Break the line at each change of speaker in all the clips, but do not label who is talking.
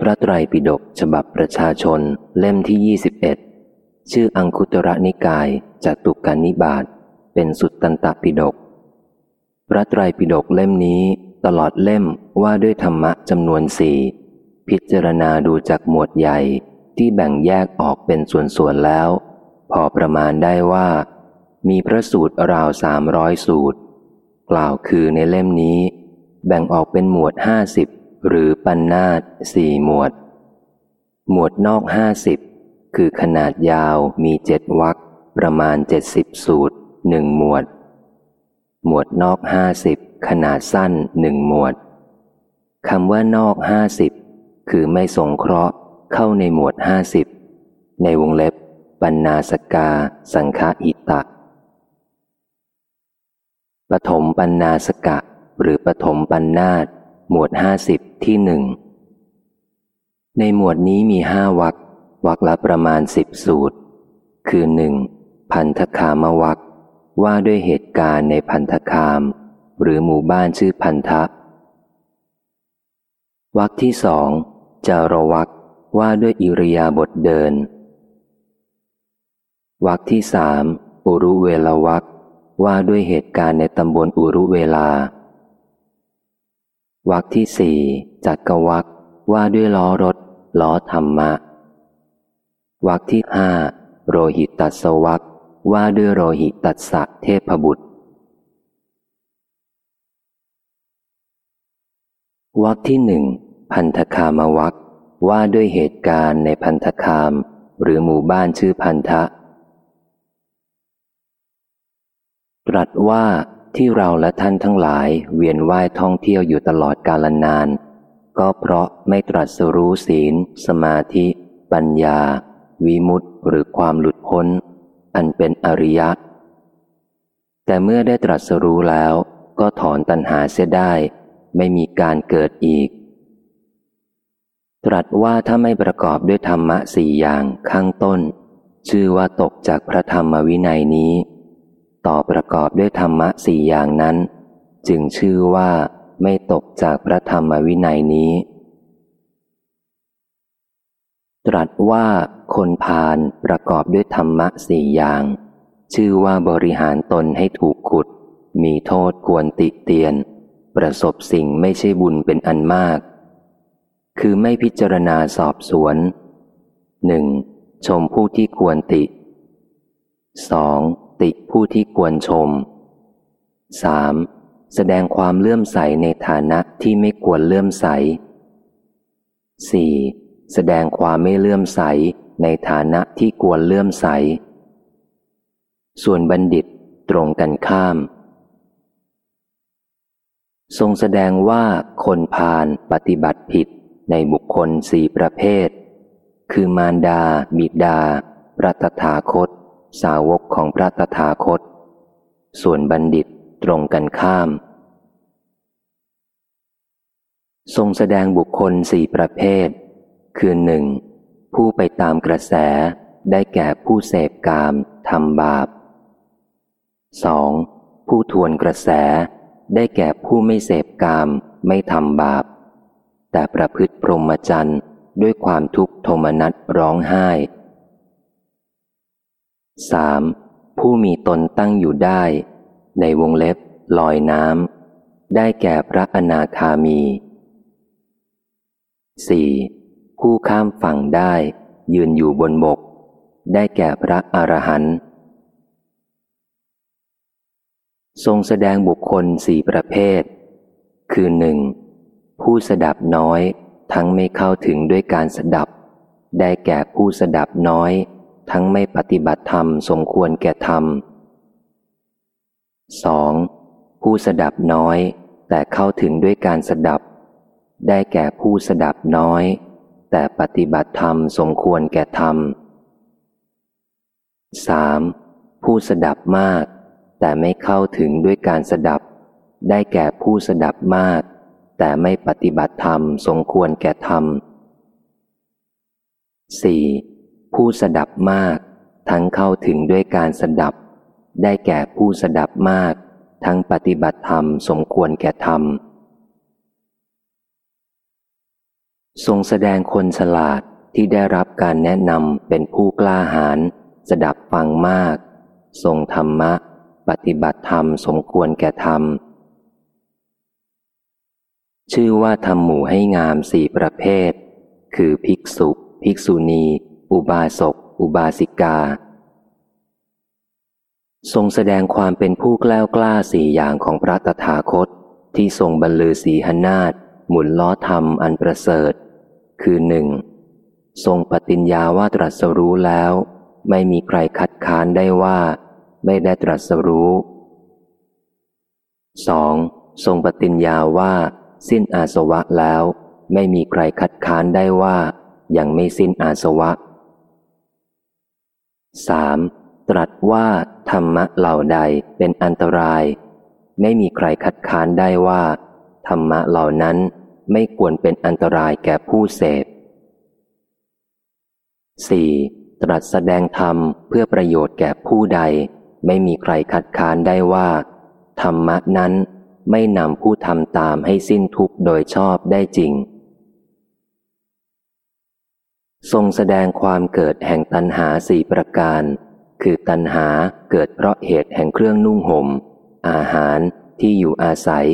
พระไตรปิฎกฉบับประชาชนเล่มที่ 21 ชื่ออังคุตระนิกายจตุกานิบาตเป็นสุดตันตปิฎกพระไตรปิฎกเล่มนี้ตลอดเล่มว่าด้วยธรรมะจำนวนสี่พิจารณาดูจากหมวดใหญ่ที่แบ่งแยกออกเป็นส่วนๆแล้ว พอประมาณได้ว่า มีพระสูตรราวสามร้อยสูตร กล่าวคือในเล่มนี้ แบ่งออกเป็นหมวดห้าสิบ หรือปันนาตสี่หมวด หมวดนอกห้าสิบคือขนาดยาวมีเจ็ดวักประมาณเจ็ดสิบสูตรหนึ่งหมวด หมวดนอกห้าสิบขนาดสั้นหนึ่งหมวดคำว่านอกห้าสิบคือไม่สงเคราะห์เข้าในหมวดห้าสิบในวงเล็บปัญนาสกา สังฆอิตะปฐมปัญนาสกะ หรือปฐมปัญนาต หมวดห้าสิบที่หนึ่งในหมวดนี้มีห้าวักวักละประมาณสิบสูตร คือหนึ่งพันธคามวักว่าด้วยเหตุการณ์ในพันธคาม หรือหมู่บ้านชื่อพันธะวักที่สองจารวักว่าด้วยอิริยาบถเดินวักที่สามอุรุเวลวักว่าด้วยเหตุการณ์ในตำบลอุรุเวลา วักที่สี่จักรวักว่าด้วยล้อรถ ล้อธรรมะ วักที่ห้าโรหิตตัสวักว่าด้วยโรหิตัสสะเทพบุตรวักที่หนึ่งพันธคามวักว่าด้วยเหตุการณ์ในพันธคาม หรือหมู่บ้านชื่อพันธะ ตรัสว่า ที่เราและท่านทั้งหลายเวียนว่ายท่องเที่ยวอยู่ตลอดกาลนาน ก็เพราะไม่ตรัสรู้ศีล สมาธิ ปัญญา วิมุตติหรือความหลุดพ้น อันเป็นอริยะ แต่เมื่อได้ตรัสรู้แล้ว ก็ถอนตัณหาเสียได้ ไม่มีการเกิดอีก ตรัสว่าถ้าไม่ประกอบด้วยธรรมะสี่อย่างข้างต้น ชื่อว่าตกจากพระธรรมวินัยนี้ ต่อประกอบด้วยธรรมะสี่อย่างนั้น จึงชื่อว่าไม่ตกจากพระธรรมวินัยนี้ ตรัสว่าคนพาลประกอบด้วยธรรมะสี่อย่าง ชื่อว่าบริหารตนให้ถูกขุด มีโทษควรติเตียน ประสบสิ่งไม่ใช่บุญเป็นอันมาก คือไม่พิจารณาสอบสวนหนึ่งชมผู้ที่ควรติสองติ ผู้ที่ควรชม 3. แสดงความเลื่อมใสในฐานะที่ไม่ควรเลื่อมใส 4. แสดงความไม่เลื่อมใสในฐานะที่ควรเลื่อมใส ส่วนบัณฑิตตรงกันข้าม ทรงแสดงว่าคนพาลปฏิบัติผิดในบุคคลสี่ประเภท คือมารดา บิดาพระตถาคต สาวกของพระตถาคต ส่วนบัณฑิตตรงกันข้าม ทรงแสดงบุคคลสี่ประเภท คือหนึ่งผู้ไปตามกระแสได้แก่ผู้เสพกามทำบาปสองผู้ทวนกระแสได้แก่ผู้ไม่เสพกามไม่ทำบาป แต่ประพฤติพรหมจรรย์ด้วยความทุกข์โทมนัสร้องไห้ 3. ผู้มีตนตั้งอยู่ได้ ในวงเล็บ ลอยน้ำได้แก่พระอนาคามี 4. ผู้ข้ามฝั่งได้ ยืนอยู่บนบก ได้แก่พระอรหันต์ทรงแสดงบุคคลสี่ประเภท คือหนึ่งผู้สดับน้อยทั้งไม่เข้าถึงด้วยการสดับ ได้แก่ผู้สดับน้อย ทั้งไม่ปฏิบัติธรรมสมควรแก่ธรรม 2. ผู้สดับน้อย แต่เข้าถึงด้วยการสดับ ได้แก่ผู้สดับน้อย แต่ปฏิบัติธรรมสมควรแก่ธรรม 3. ผู้สดับมาก แต่ไม่เข้าถึงด้วยการสดับ ได้แก่ผู้สดับมาก แต่ไม่ปฏิบัติธรรมสมควรแก่ธรรม 4. ผู้สดับมาก ทั้งเข้าถึงด้วยการสดับ ได้แก่ผู้สดับมาก ทั้งปฏิบัติธรรมสมควรแก่ธรรม ทรงแสดงคนฉลาดที่ได้รับการแนะนำเป็นผู้กล้าหาญสดับฟังมาก ทรงธรรมะ ปฏิบัติธรรมสมควรแก่ธรรม ชื่อว่าทำหมู่ให้งามสี่ประเภท คือภิกษุ ภิกษุณี อุบาสก อุบาสิกา ทรงแสดงความเป็นผู้กล้ากล้าสี่อย่างของพระตถาคต ที่ทรงบรรลือสีหนาฏหมุนล้อธรรมอันประเสริฐ คือหนึ่งทรงปฏิญญาว่าตรัสรู้แล้ว ไม่มีใครคัดค้านได้ว่า ไม่ได้ตรัสรู้ 2. ทรงปฏิญญาว่า สิ้นอาสวะแล้ว ไม่มีใครคัดค้านได้ว่า ยังไม่สิ้นอาสวะ 3. ตรัสว่าธรรมะเหล่าใดเป็นอันตราย ไม่มีใครคัดค้านได้ว่า ธรรมะเหล่านั้นไม่ควรเป็นอันตรายแก่ผู้เสพ 4. ตรัสแสดงธรรมเพื่อประโยชน์แก่ผู้ใด ไม่มีใครคัดค้านได้ว่า ธรรมะนั้นไม่นำผู้ทำตามให้สิ้นทุกข์โดยชอบได้จริง ทรงแสดงความเกิดแห่งตัณหาสี่ประการ คือตัณหาเกิดเพราะเหตุแห่งเครื่องนุ่งหม่ม อาหารที่อยู่อาศัย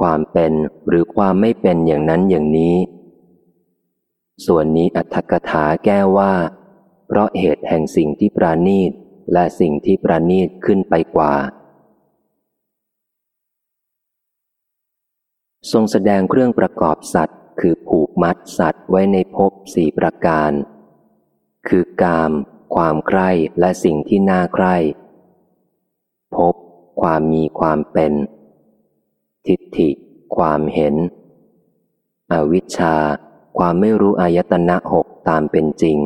ความเป็นหรือความไม่เป็นอย่างนั้นอย่างนี้ ส่วนนี้อัตถกถาแก้ว่า เพราะเหตุแห่งสิ่งที่ปราณีตและสิ่งที่ปราณีตขึ้นไปกว่า ทรงแสดงเครื่องประกอบสัตว์ คือผูกมัดสัตว์ไว้ในภพสี่ประการ คือกาม ความใคร่และสิ่งที่น่าใคร่ภพความมีความเป็น ทิฏฐิ ความเห็น อวิชชา ความไม่รู้อายตนะหกตามเป็นจริง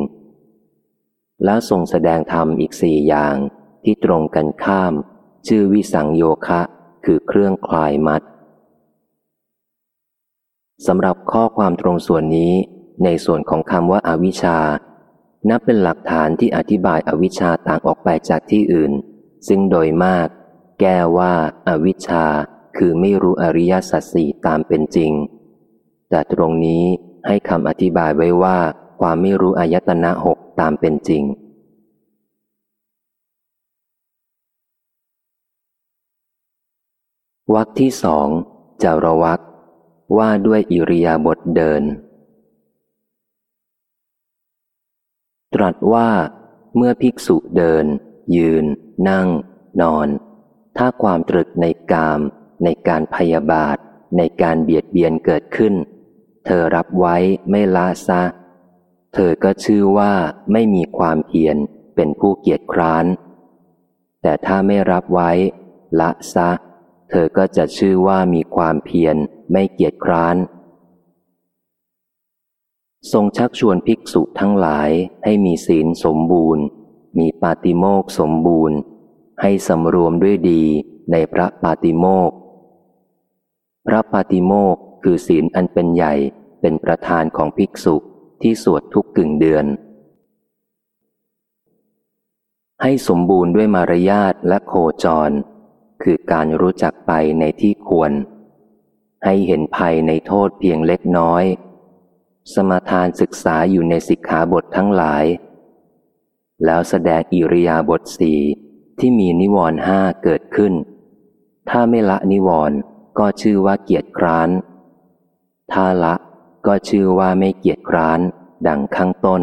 แล้วทรงแสดงธรรมอีกสี่อย่างที่ตรงกันข้าม ชื่อวิสังโยคะ คือเครื่องคลายมัด สำหรับข้อความตรงส่วนนี้ในส่วนของคำว่าอาวิชชา นับเป็นหลักฐานที่อธิบายอวิชชาต่างออกไปจากที่อื่น ซึ่งโดยมาก แก้ว่าอาวิชชา คือไม่รู้อริยสัจสี่ตามเป็นจริง แต่ตรงนี้ให้คำอธิบายไว้ว่า ความไม่รู้อายตนะหกตามเป็นจริง วักที่สองจารวัก ว่าด้วยอิริยาบถเดิน ตรัสว่า เมื่อภิกษุเดิน ยืน นั่ง นอน ถ้าความตรึกในกาม ในการพยาบาท ในการเบียดเบียนเกิดขึ้น เธอรับไว้ไม่ละซะ เธอก็ชื่อว่าไม่มีความเพียรเป็นผู้เกียจคร้าน แต่ถ้าไม่รับไว้ ละซะ เธอก็จะชื่อว่ามีความเพียร ไม่เกียจคร้าน ทรงชักชวนภิกษุทั้งหลายให้มีศีลสมบูรณ์ มีปาติโมกสมบูรณ์ ให้สำรวมด้วยดีในพระปาติโมกพระปาติโมกคือศีลอันเป็นใหญ่เป็นประธานของภิกษุที่สวดทุกกึ่งเดือน ให้สมบูรณ์ด้วยมารยาทและโคจร คือการรู้จักไปในที่ควร ให้เห็นภัยในโทษเพียงเล็กน้อย สมาทานศึกษาอยู่ในสิกขาบททั้งหลาย แล้วแสดงอิริยาบถสีที่มีนิวรณ์ห้าเกิดขึ้น ถ้าไม่ละนิวรณ์ก็ชื่อว่าเกียรติคร้าน ถ้าละก็ชื่อว่าไม่เกียจคร้าน ดังข้างต้น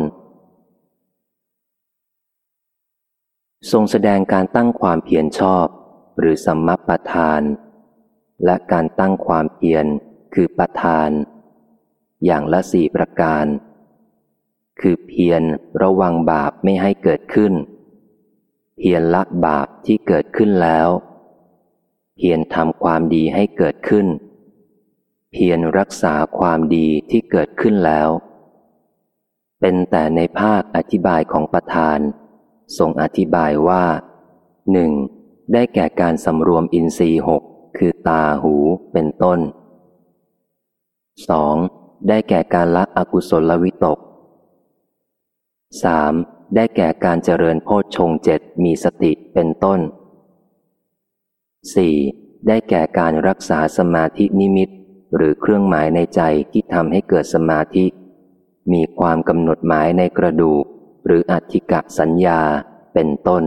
ทรงแสดงการตั้งความเพียรชอบ หรือสัมมัปปทาน และการตั้งความเพียรคือประทาน อย่างละสี่ประการ คือเพียรระวังบาปไม่ให้เกิดขึ้น เพียรละบาปที่เกิดขึ้นแล้ว เพียรทำความดีให้เกิดขึ้น เพียรรักษาความดีที่เกิดขึ้นแล้ว เป็นแต่ในภาคอธิบายของประธานทรงอธิบายว่าหนึ่งได้แก่การสำรวมอินทรีย์หก คือตาหูเป็นต้น 2. ได้แก่การละอกุศลวิตก 3. ได้แก่การเจริญโพชฌงเจ็ดมีสติเป็นต้น 4. ได้แก่การรักษาสมาธินิมิต หรือเครื่องหมายในใจที่ทำให้เกิดสมาธิ มีความกำหนดหมายในกระดูก หรืออัติกะสัญญาเป็นต้น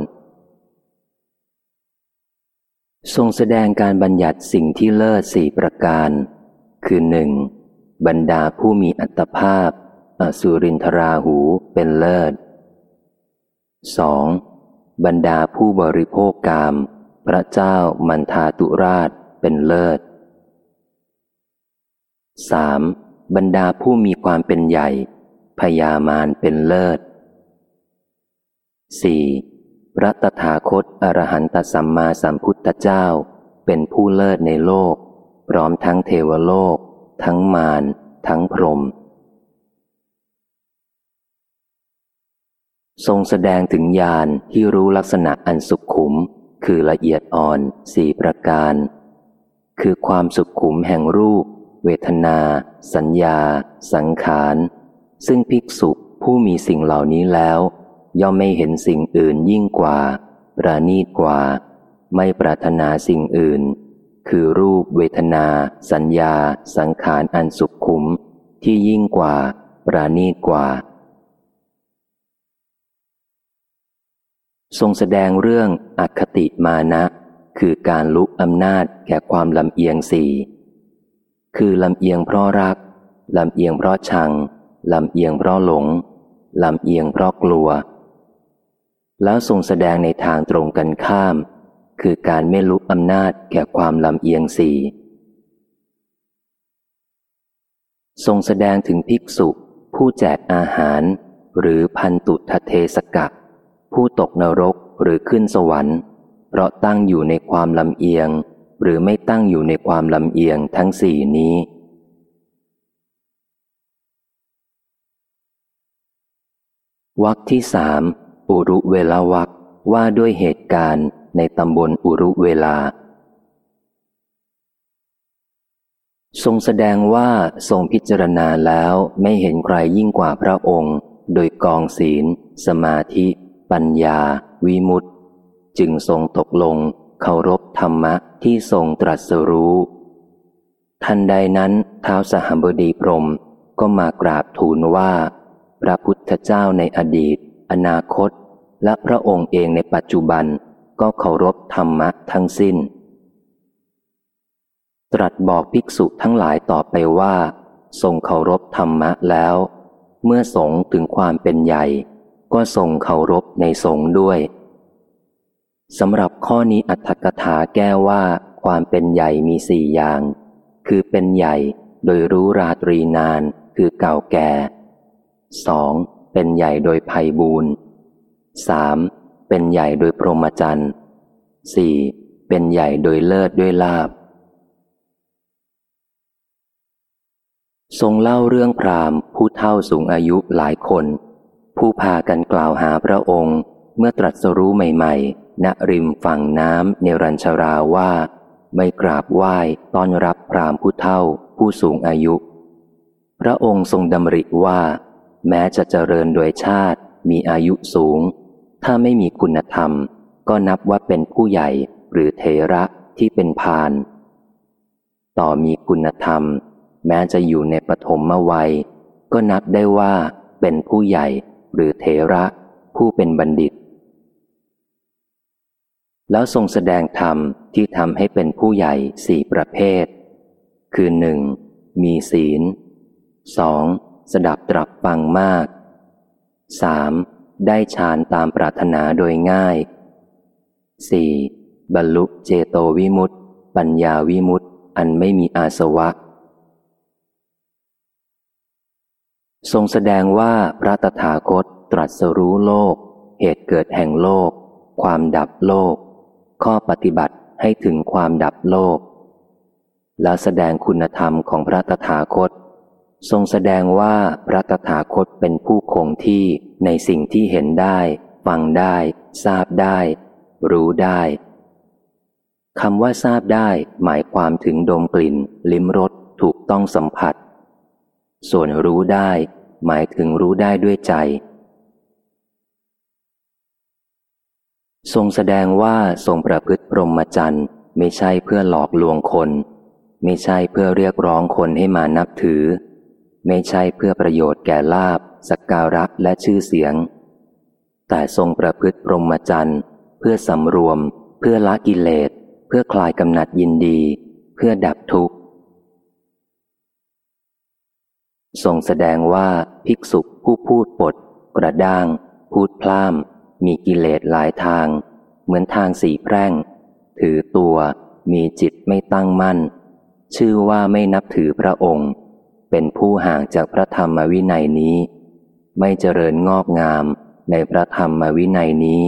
ทรงแสดงการบัญญัติสิ่งที่เลิศสี่ประการ คือหนึ่งบรรดาผู้มีอัตภาพ อสุรินทราหูเป็นเลิศ 2. บรรดาผู้บริโภคกาม พระเจ้ามันทาตุราชเป็นเลิศ 3. บรรดาผู้มีความเป็นใหญ่พยามารเป็นเลิศ 4. พระตถาคตอรหันตสัมมาสัมพุทธเจ้า เป็นผู้เลิศในโลก พร้อมทั้งเทวโลก ทั้งมารทั้งพรหมทรงแสดงถึงญาณที่รู้ลักษณะอันสุขขุม คือละเอียดอ่อนสี่ประการ คือความสุขขุมแห่งรูป เวทนา สัญญา สังขาร ซึ่งภิกษุผู้มีสิ่งเหล่านี้แล้ว ย่อมไม่เห็นสิ่งอื่นยิ่งกว่า ประณีตกว่า ไม่ปรารถนาสิ่งอื่น คือรูปเวทนา สัญญา สังขารอันสุขขุม ที่ยิ่งกว่า ประณีตกว่า ทรงแสดงเรื่องอคติมานะ คือการลุกอำนาจแก่ความลำเอียงสี่ คือลำเอียงเพราะรัก ลำเอียงเพราะชัง ลำเอียงเพราะหลงลำเอียงเพราะกลัว แล้วทรงแสดงในทางตรงกันข้าม คือการไม่ลุกอำนาจแก่ความลำเอียงสี่ทรงแสดงถึงภิกษุ ผู้แจกอาหาร หรือพันตุทเทสกักผู้ตกนรกหรือขึ้นสวรรค์ เพราะตั้งอยู่ในความลำเอียง หรือไม่ตั้งอยู่ในความลำเอียงทั้งสี่นี้ วักที่สาม อุรุเวลาวักว่าด้วยเหตุการณ์ในตำบลอุรุเวลา ทรงแสดงว่าทรงพิจารณาแล้วไม่เห็นใครยิ่งกว่าพระองค์ โดยกองศีล สมาธิ ปัญญา วิมุตติ จึงทรงตกลงเคารพธรรมะที่ทรงตรัสรู้ ทันใดนั้นเท้าสหบดีพรมก็มากราบทูลว่า พระพุทธเจ้าในอดีต อนาคต และพระองค์เองในปัจจุบันก็เคารพธรรมะทั้งสิ้น ตรัสบอกภิกษุทั้งหลายต่อไปว่า ทรงเคารพธรรมะแล้ว เมื่อสงถึงความเป็นใหญ่ ก็ทรงเคารพในสงด้วยสำหรับข้อนี้อัตถกถาแก้ว่าความเป็นใหญ่มีสี่อย่าง คือเป็นใหญ่โดยรู้ราตรีนานคือเก่าแก่สองเป็นใหญ่โดยภัยบูน สามเป็นใหญ่โดยพรหมจรรย์สี่เป็นใหญ่โดยเลิศด้วยลาบ ทรงเล่าเรื่องพรามผู้เท่าสูงอายุหลายคน ผู้พากันกล่าวหาพระองค์เมื่อตรัสรู้ใหม่ๆ ณริมฝั่งน้ำเนรัญชราว่า ไม่กราบไหว้ต้อนรับพรามผู้เท่าผู้สูงอายุ พระองค์ทรงดำริว่า แม้จะเจริญโดยชาติมีอายุสูง ถ้าไม่มีคุณธรรม ก็นับว่าเป็นผู้ใหญ่หรือเทระที่เป็นพาน ต่อมีคุณธรรม แม้จะอยู่ในปฐมวัย ก็นับได้ว่าเป็นผู้ใหญ่หรือเทระผู้เป็นบัณฑิต แล้วทรงแสดงธรรมที่ทำให้เป็นผู้ใหญ่สี่ประเภท คือหนึ่งมีศีลสองสดับตรับฟังมากสาม ได้ฌานตามปรารถนาโดยง่ายสี่บรรลุเจโตวิมุตติ ปัญญาวิมุตติ อันไม่มีอาสวะ ทรงแสดงว่าพระตถาคตตรัสรู้โลก เหตุเกิดแห่งโลก ความดับโลก ข้อปฏิบัติให้ถึงความดับโลก และแสดงคุณธรรมของพระตถาคต ทรงแสดงว่าพระตถาคตเป็นผู้คงที่ในสิ่งที่เห็นได้ ฟังได้ ทราบได้ รู้ได้คำว่าทราบได้ หมายความถึงดมกลิ่น ลิ้มรสถูกต้องสัมผัส ส่วนรู้ได้ หมายถึงรู้ได้ด้วยใจ ทรงแสดงว่าทรงประพฤติพรหมจรรย์ไม่ใช่เพื่อหลอกลวงคน ไม่ใช่เพื่อเรียกร้องคนให้มานับถือ ไม่ใช่เพื่อประโยชน์แก่ลาบสักการะและชื่อเสียง แต่ทรงประพฤติพรหมจรรย์เพื่อสำรวม เพื่อละกิเลส เพื่อคลายกำหนัดยินดี เพื่อดับทุกข์ทรงแสดงว่าภิกษุผู้พูดปด กระด้าง พูดพล่ามมีกิเลสหลายทาง เหมือนทางสีแพร่ง ถือตัว มีจิตไม่ตั้งมั่น ชื่อว่าไม่นับถือพระองค์ เป็นผู้ห่างจากพระธรรมวินัยนี้ ไม่เจริญงอกงามในพระธรรมวินัยนี้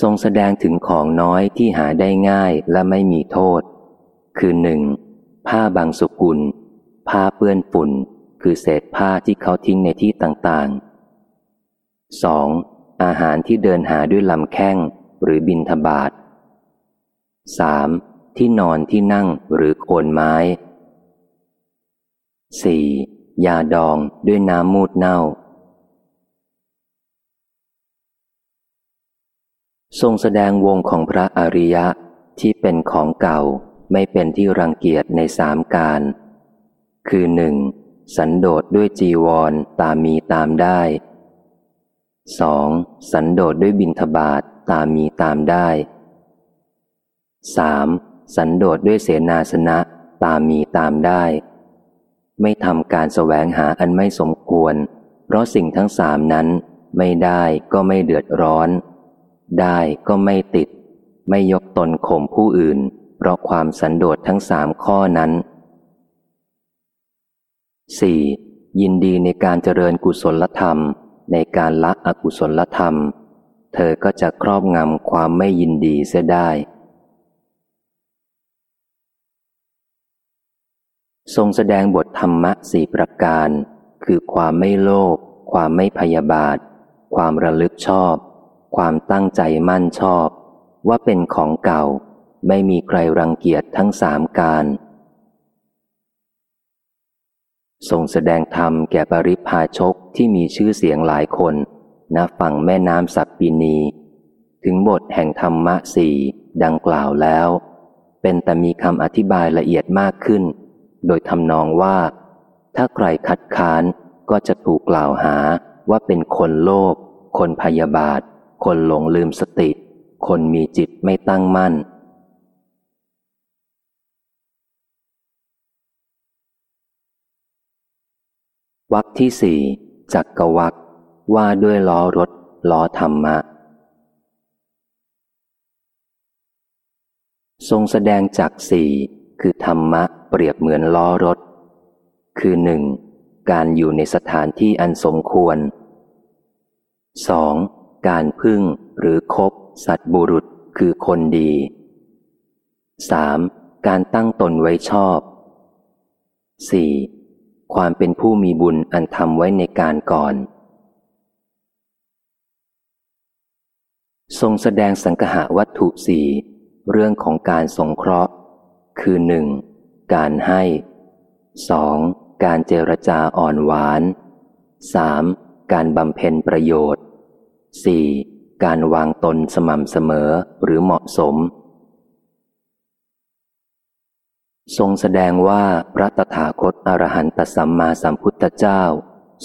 ทรงแสดงถึงของน้อยที่หาได้ง่ายและไม่มีโทษ คือหนึ่งผ้าบางสุกุล ผ้าเปื้อนฝุ่น คือเศษผ้าที่เขาทิ้งในที่ต่างๆ 2. อาหารที่เดินหาด้วยลำแข้งหรือบินทบาท 3. ที่นอนที่นั่งหรือโคนไม้ 4. ยาดองด้วยน้ำมูดเน่า ทรงแสดงวงของพระอริยะที่เป็นของเก่าไม่เป็นที่รังเกียจในสามการ คือหนึ่งสันโดษด้วยจีวรตามมีตามได้สองสันโดษด้วยบินทบาทตามมีตามได้สาม สันโดษด้วยเสนาสนะตามมีตามได้ ไม่ทำการแสวงหาอันไม่สมควร เพราะสิ่งทั้งสามนั้น ไม่ได้ก็ไม่เดือดร้อน ได้ก็ไม่ติด ไม่ยกตนข่มผู้อื่น เพราะความสันโดษทั้งสามข้อนั้น 4. ยินดีในการเจริญกุศลธรรม ในการละอกุศลธรรม เธอก็จะครอบงำความไม่ยินดีเสียได้ ทรงแสดงบทธรรมะสี่ประการ คือความไม่โลภความไม่พยาบาท ความระลึกชอบ ความตั้งใจมั่นชอบ ว่าเป็นของเก่า ไม่มีใครรังเกียจทั้งสามการ ทรงแสดงธรรมแก่ปริพาชกที่มีชื่อเสียงหลายคนณฝั่งแม่น้ำสัปปีนี ถึงบทแห่งธรรมะสี่ดังกล่าวแล้ว เป็นแต่มีคำอธิบายละเอียดมากขึ้น โดยทำนองว่า ถ้าใครคัดค้านก็จะถูกกล่าวหาว่าเป็นคนโลภคนพยาบาท คนหลงลืมสติ คนมีจิตไม่ตั้งมั่น วักที่สี่จักกวักว่าด้วยล้อรถ ล้อธรรมะ ทรงแสดงจักสี่คือธรรมะ เปรียบเหมือนล้อรถ คือหนึ่งการอยู่ในสถานที่อันสมควรสองการพึ่งหรือคบ สัตบุรุษคือคนดีสามการตั้งตนไว้ชอบสี่ความเป็นผู้มีบุญอันทำไว้ในการก่อน ทรงแสดงสังหะวัตถุสี่เรื่องของการสงเคราะห์ คือหนึ่ง การให้สองการเจรจาอ่อนหวานสามการบำเพ็ญประโยชน์สี่การวางตนสม่ำเสมอหรือเหมาะสม ทรงแสดงว่าพระตถาคตอรหันตสัมมาสัมพุทธเจ้า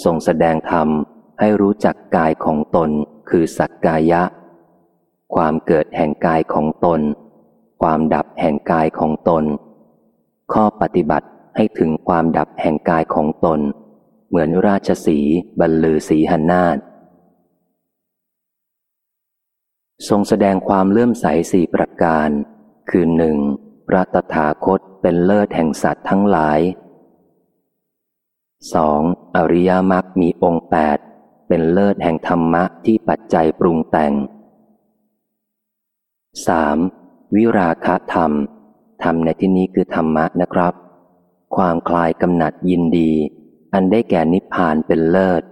ทรงแสดงธรรมให้รู้จักกายของตนคือสักกายะ ความเกิดแห่งกายของตน ความดับแห่งกายของตน ข้อปฏิบัติให้ถึงความดับแห่งกายของตน เหมือนราชสีบรรลือสีหนาฏทรงแสดงความเลื่อมใสสี่ประการ คือหนึ่งพระตถาคตเป็นเลิศแห่งสัตว์ทั้งหลาย 2. อริยมรรคมีองค์แปดเป็นเลิศแห่งธรรมะที่ปัจจัยปรุงแต่ง 3. วิราคะธรรม ธรรมในที่นี้คือธรรมะนะครับ ความคลายกำหนัดยินดี อันได้แก่นิพพานเป็นเลิศ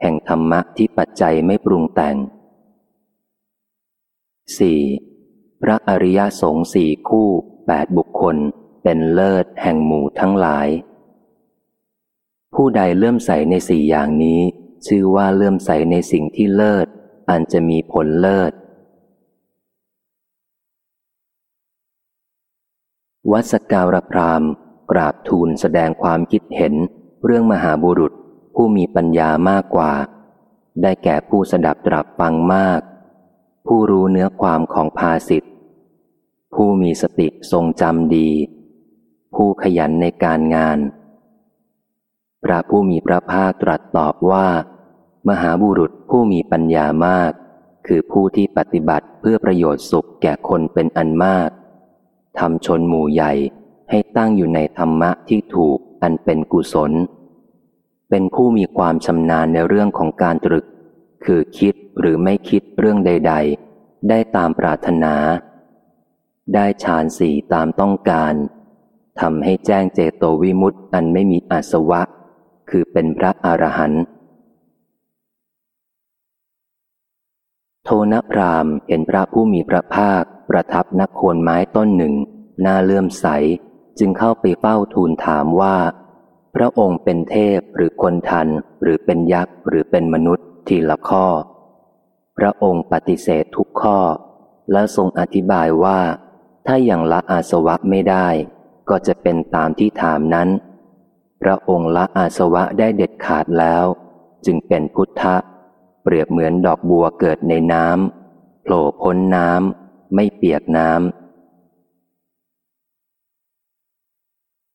แห่งธรรมะที่ปัจจัยไม่ปรุงแต่ง 4. พระอริยสงฆ์สี่คู่แปดบุคคล เป็นเลิศแห่งหมู่ทั้งหลาย ผู้ใดเลื่อมใสในสี่อย่างนี้ ชื่อว่าเลื่อมใสในสิ่งที่เลิศ อันจะมีผลเลิศ วัดสการพรามกราบทูลแสดงความคิดเห็น เรื่องมหาบุรุษผู้มีปัญญามากกว่า ได้แก่ผู้สดับตรับฟังมาก ผู้รู้เนื้อความของภาสิทธผู้มีสติทรงจำดี ผู้ขยันในการงาน พระผู้มีพระภาคตรัสตอบว่า มหาบุรุษผู้มีปัญญามาก คือผู้ที่ปฏิบัติเพื่อประโยชน์สุขแก่คนเป็นอันมาก ทำชนหมู่ใหญ่ให้ตั้งอยู่ในธรรมะที่ถูกอันเป็นกุศล เป็นผู้มีความชำนาญในเรื่องของการตรึก คือคิดหรือไม่คิดเรื่องใด ๆ ได้ตามปรารถนา ได้ฌานสี่ตามต้องการทำให้แจ้งเจโตวิมุตต์อันไม่มีอาสวะ คือเป็นพระอรหันต์โทนพรามเห็นพระผู้มีพระภาค ประทับนักโคนไม้ต้นหนึ่งหน้าเลื่อมใส จึงเข้าไปเฝ้าทูลถามว่า พระองค์เป็นเทพหรือคนทันหรือเป็นยักษ์หรือเป็นมนุษย์ทีละข้อ พระองค์ปฏิเสธทุกข้อ และทรงอธิบายว่า ถ้าอย่างละอาสวะไม่ได้ ก็จะเป็นตามที่ถามนั้น พระองค์ละอาสวะได้เด็ดขาดแล้ว จึงเป็นพุทธะ เปรียบเหมือนดอกบัวเกิดในน้ำโผล่พ้นน้ำ ไม่เปียกน้ำ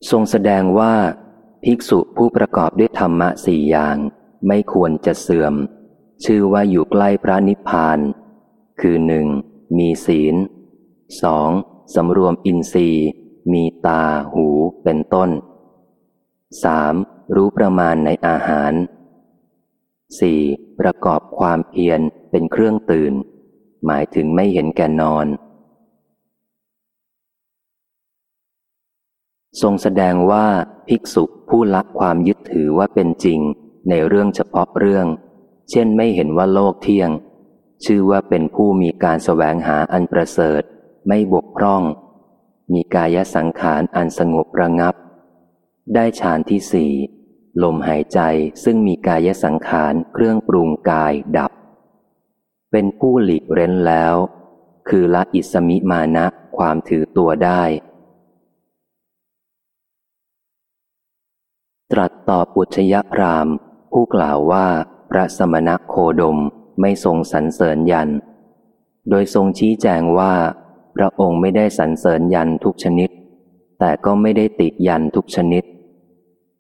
ทรงแสดงว่า ภิกษุผู้ประกอบด้วยธรรมะสี่อย่าง ไม่ควรจะเสื่อม ชื่อว่าอยู่ใกล้พระนิพพาน คือหนึ่งมีศีลสองสำรวมอินทรีย์ มีตาหูเป็นต้นสามรู้ประมาณในอาหารสี่ประกอบความเพียรเป็นเครื่องตื่น หมายถึงไม่เห็นแก่นอน ทรงแสดงว่าภิกษุผู้ละความยึดถือว่าเป็นจริงในเรื่องเฉพาะเรื่อง เช่นไม่เห็นว่าโลกเที่ยง ชื่อว่าเป็นผู้มีการแสวงหาอันประเสริฐ ไม่บกพร่อง มีกายสังขารอันสงบระงับ ได้ฌานที่สี่ลมหายใจซึ่งมีกายสังขารเครื่องปรุงกายดับ เป็นผู้หลีกเร้นแล้ว คือละอิสมิมานะความถือตัวได้ ตรัสตอบอุชยพรามผู้กล่าวว่าพระสมณะโคดมไม่ทรงสรรเสริญยัน โดยทรงชี้แจงว่า พระองค์ไม่ได้สรรเสริญยันทุกชนิด แต่ก็ไม่ได้ติยันทุกชนิด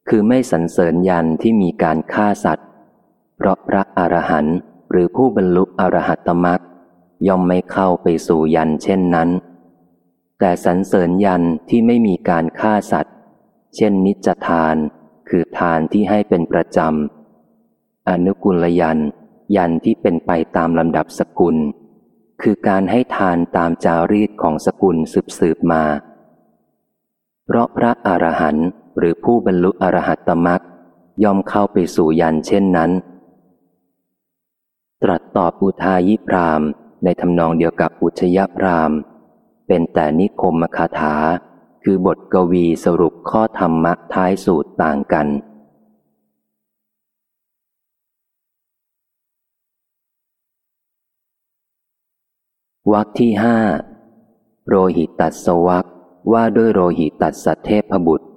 คือไม่สรรเสริญยันที่มีการฆ่าสัตว์ เพราะพระอรหันต์ หรือผู้บรรลุอรหัตมรักย่อมไม่เข้าไปสู่ยันเช่นนั้น แต่สรรเสริญยันที่ไม่มีการฆ่าสัตว์ เช่นนิจทาน คือทานที่ให้เป็นประจำ อนุกุลยัน ยันที่เป็นไปตามลำดับสกุล คือการให้ทานตามจารีตของสกุลสืบสืบมา เพราะพระอรหันต์หรือผู้บรรลุอรหัตตมักย่อมเข้าไปสู่ยันเช่นนั้น ตรัสตอบอุทายิพรามในทำนองเดียวกับอุชยพรามเป็นแต่นิคมคาถา คือบทกวีสรุปข้อธรรมะท้ายสูตรต่างกัน วักที่ห้าโรหิตัสวักว่าด้วยโรหิตัสเทพบุตร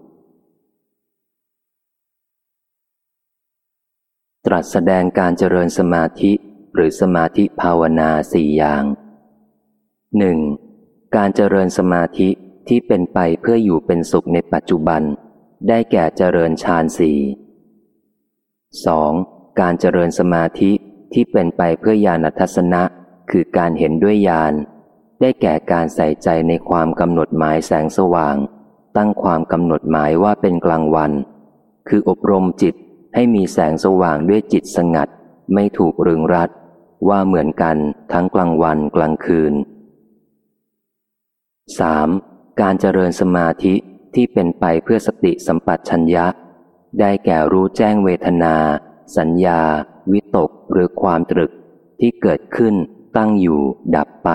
ตรัสแสดงการเจริญสมาธิ หรือสมาธิภาวนาสี่อย่างหนึ่งการเจริญสมาธิที่เป็นไปเพื่ออยู่เป็นสุขในปัจจุบัน ได้แก่เจริญฌานสี่สองการเจริญสมาธิที่เป็นไปเพื่อญาณทัศนะ คือการเห็นด้วยญาณได้แก่การใส่ใจในความกำหนดหมายแสงสว่าง ตั้งความกำหนดหมายว่าเป็นกลางวัน คืออบรมจิตให้มีแสงสว่างด้วยจิตสงัด ไม่ถูกรึงรัด ว่าเหมือนกันทั้งกลางวันกลางคืน 3. การเจริญสมาธิที่เป็นไปเพื่อสติสัมปชัญญะ ได้แก่รู้แจ้งเวทนา สัญญา วิตกหรือความตรึกที่เกิดขึ้นตั้งอยู่ดับไป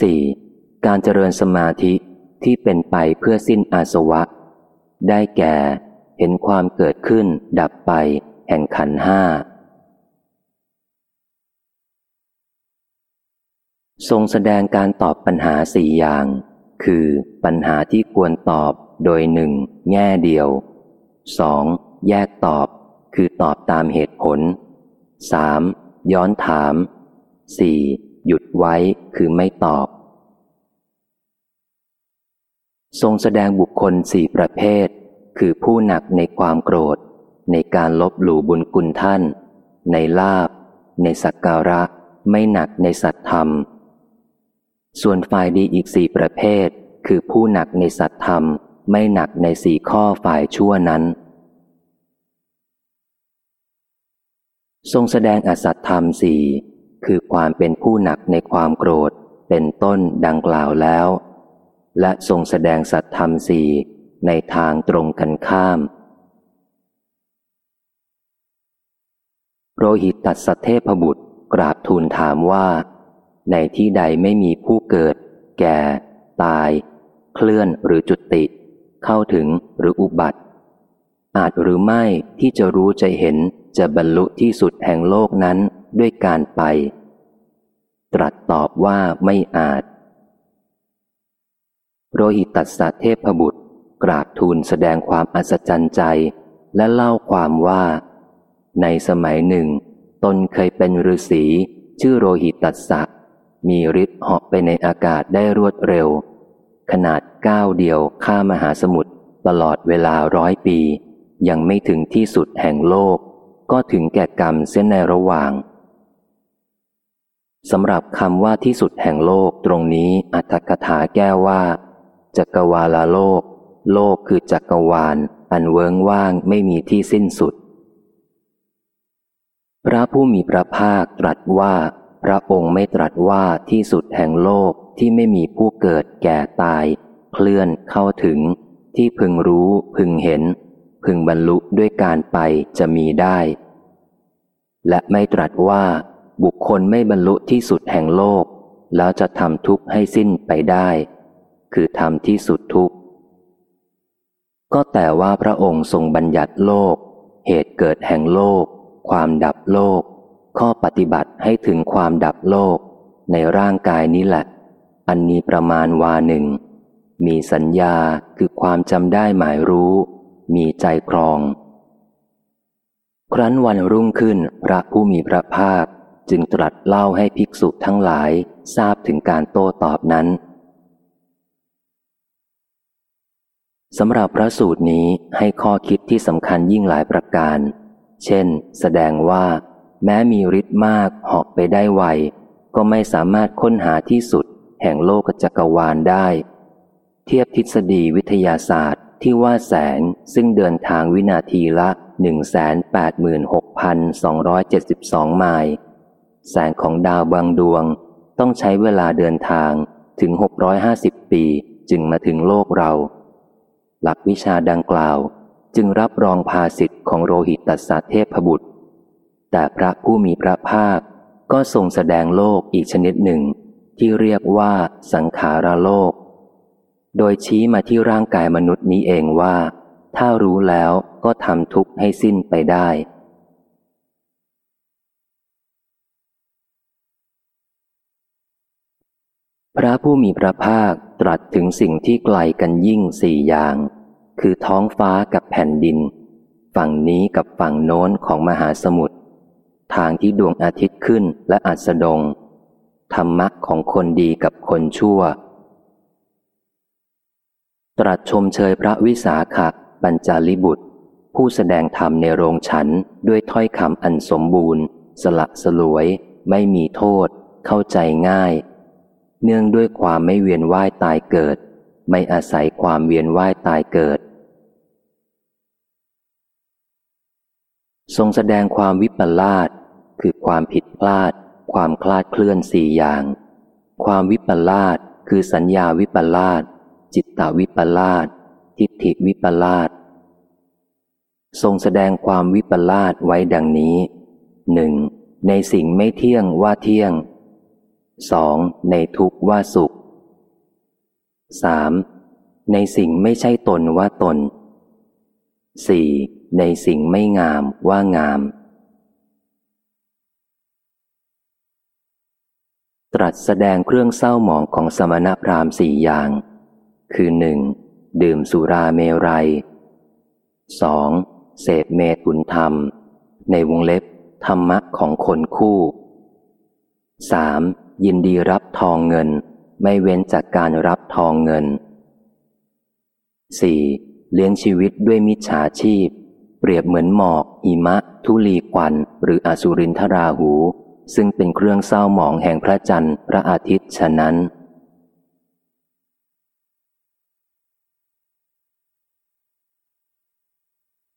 4. การเจริญสมาธิที่เป็นไปเพื่อสิ้นอาสวะ ได้แก่ เห็นความเกิดขึ้นดับไป แห่งขันห้า ทรงแสดงการตอบปัญหาสี่อย่าง คือปัญหาที่ควรตอบโดยหนึ่งแง่เดียวสองแยกตอบ คือตอบตามเหตุผลสามย้อนถามสี่หยุดไว้คือไม่ตอบ ทรงแสดงบุคคลสี่ประเภท คือผู้หนักในความโกรธ ในการลบหลู่บุญคุณท่าน ในลาบ ในสักการะ ไม่หนักในสัตธรรม ส่วนฝ่ายดีอีกสี่ประเภท คือผู้หนักในสัตธรรม ไม่หนักในสี่ข้อฝ่ายชั่วนั้น ทรงแสดงอสัตธรรมสี่คือความเป็นผู้หนักในความโกรธ เป็นต้นดังกล่าวแล้ว และทรงแสดงสัตธรรมสี่ในทางตรงกันข้ามโรหิตตัดสเทพบุตรกราบทูลถามว่า ในที่ใดไม่มีผู้เกิด แก่ ตาย เคลื่อนหรือจุติ เข้าถึงหรืออุบัติ อาจหรือไม่ที่จะรู้จะเห็นจะบรรลุที่สุดแห่งโลกนั้นด้วยการไป ตรัสตอบว่าไม่อาจ โรหิตัสสะเทพบุตร กราบทูลแสดงความอัศจรรย์ใจ และเล่าความว่า ในสมัยหนึ่ง ตนเคยเป็นฤาษีชื่อโรหิตัสสะ มีฤทธิ์เหาะไปในอากาศได้รวดเร็ว ขนาดก้าวเดียวข้ามหาสมุทรตลอดเวลาร้อยปี ยังไม่ถึงที่สุดแห่งโลก ก็ถึงแก่กรรมเส้นในระหว่างสำหรับคำว่าที่สุดแห่งโลกตรงนี้อัตถกถาแก้ว่า จักรวาลโลก โลกคือจักรวาล อันเวิงว่างไม่มีที่สิ้นสุด พระผู้มีพระภาคตรัสว่า พระองค์ไม่ตรัสว่าที่สุดแห่งโลกที่ไม่มีผู้เกิดแก่ตาย เคลื่อนเข้าถึง ที่พึงรู้พึงเห็น พึงบรรลุด้วยการไปจะมีได้ และไม่ตรัสว่า บุคคลไม่บรรลุที่สุดแห่งโลก แล้วจะทำทุกข์ให้สิ้นไปได้ คือทำที่สุดทุกข์ ก็แต่ว่าพระองค์ทรงบัญญัติโลก เหตุเกิดแห่งโลก ความดับโลก ข้อปฏิบัติให้ถึงความดับโลกในร่างกายนี้แหละ อันมีประมาณวาหนึ่ง มีสัญญาคือความจำได้หมายรู้ มีใจครอง ครั้นวันรุ่งขึ้นพระผู้มีพระภาคจึงตรัสเล่าให้ภิกษุทั้งหลายทราบถึงการโต้ตอบนั้นสำหรับพระสูตรนี้ให้ข้อคิดที่สำคัญยิ่งหลายประการ เช่น แสดงว่า แม้มีฤทธิ์มากเหาะไปได้ไว ก็ไม่สามารถค้นหาที่สุด แห่งโลกจักรวาลได้ เทียบทฤษฎีวิทยาศาสตร์ที่ว่าแสงซึ่งเดินทางวินาทีละ 186,272 ไมล์ แสงของดาวบางดวง ต้องใช้เวลาเดินทางถึง 650 ปีจึงมาถึงโลกเรา หลักวิชาดังกล่าว จึงรับรองภาสิทธิ์ของโรหิตตัสสะเทพบุตร แต่พระผู้มีพระภาคก็ทรงแสดงโลกอีกชนิดหนึ่ง ที่เรียกว่าสังขารโลก โดยชี้มาที่ร่างกายมนุษย์นี้เองว่า ถ้ารู้แล้วก็ทำทุกข์ให้สิ้นไปได้ พระผู้มีพระภาคตรัสถึงสิ่งที่ไกลกันยิ่งสี่อย่าง คือท้องฟ้ากับแผ่นดิน ฝั่งนี้กับฝั่งโน้นของมหาสมุทร ทางที่ดวงอาทิตย์ขึ้นและอัสดง ธรรมะของคนดีกับคนชั่ว ตรัสชมเชยพระวิสาขะปัญจาลิบุตร ผู้แสดงธรรมในโรงฉันด้วยถ้อยคำอันสมบูรณ์ สละสลวย ไม่มีโทษ เข้าใจง่าย เนื่องด้วยความไม่เวียนว่ายตายเกิด ไม่อาศัยความเวียนว่ายตายเกิดทรงแสดงความวิปลาส คือความผิดพลาด ความคลาดเคลื่อนสี่อย่าง ความวิปลาสคือสัญญาวิปลาสจิตตวิปลาสทิฏฐิวิปลาสทรงแสดงความวิปลาสไว้ดังนี้หนึ่งในสิ่งไม่เที่ยงว่าเที่ยงสองในทุกว่าสุขสามในสิ่งไม่ใช่ตนว่าตนสี่ในสิ่งไม่งามว่างาม ตรัสแสดงเครื่องเศร้าหมองของสมณพราหมณ์สี่อย่าง คือหนึ่งดื่มสุราเมรัย 2. เสพเมตุนธรรม ในวงเล็บ ธรรมะของคนคู่ 3. ยินดีรับทองเงิน ไม่เว้นจากการรับทองเงิน 4. เลี้ยงชีวิตด้วยมิจฉาชีพ เปรียบเหมือนหมอกหิมะ ทุลีควัน หรืออสุรินทราหู ซึ่งเป็นเครื่องเศร้าหมองแห่งพระจันทร์พระอาทิตย์ฉะนั้น